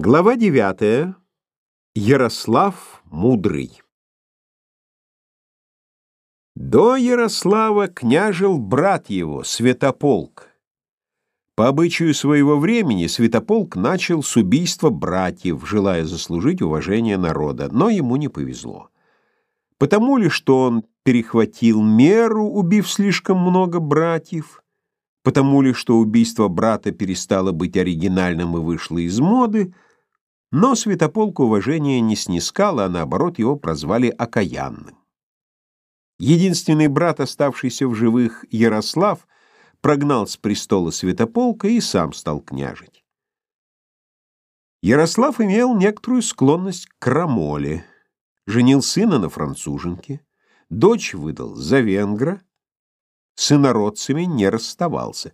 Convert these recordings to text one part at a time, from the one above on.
Глава 9. Ярослав Мудрый. До Ярослава княжил брат его, Святополк. По обычаю своего времени Святополк начал с убийства братьев, желая заслужить уважение народа, но ему не повезло. Потому ли, что он перехватил меру, убив слишком много братьев, потому ли, что убийство брата перестало быть оригинальным и вышло из моды, но Святополк уважения не снискал, а наоборот его прозвали окаянным. Единственный брат, оставшийся в живых, Ярослав, прогнал с престола Святополка и сам стал княжить. Ярослав имел некоторую склонность к крамоле, женил сына на француженке, дочь выдал за венгра, с инородцами не расставался.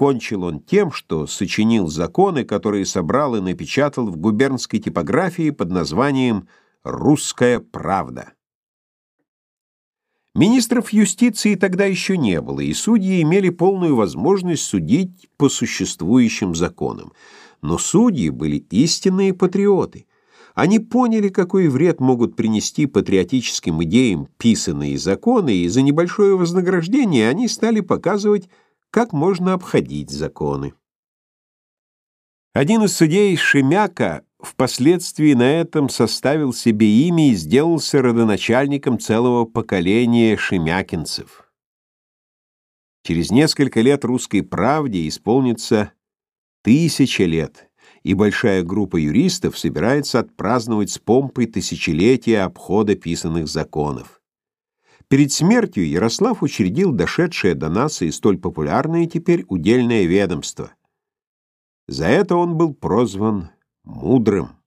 Кончил он тем, что сочинил законы, которые собрал и напечатал в губернской типографии под названием «Русская правда». Министров юстиции тогда еще не было, и судьи имели полную возможность судить по существующим законам. Но судьи были истинные патриоты. Они поняли, какой вред могут принести патриотическим идеям писанные законы, и за небольшое вознаграждение они стали показывать как можно обходить законы. Один из судей Шемяка впоследствии на этом составил себе имя и сделался родоначальником целого поколения шемякинцев. Через несколько лет русской правде исполнится тысяча лет, и большая группа юристов собирается отпраздновать с помпой тысячелетия обхода писанных законов. Перед смертью Ярослав учредил дошедшее до нас и столь популярное теперь удельное ведомство. За это он был прозван мудрым.